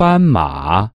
斑马。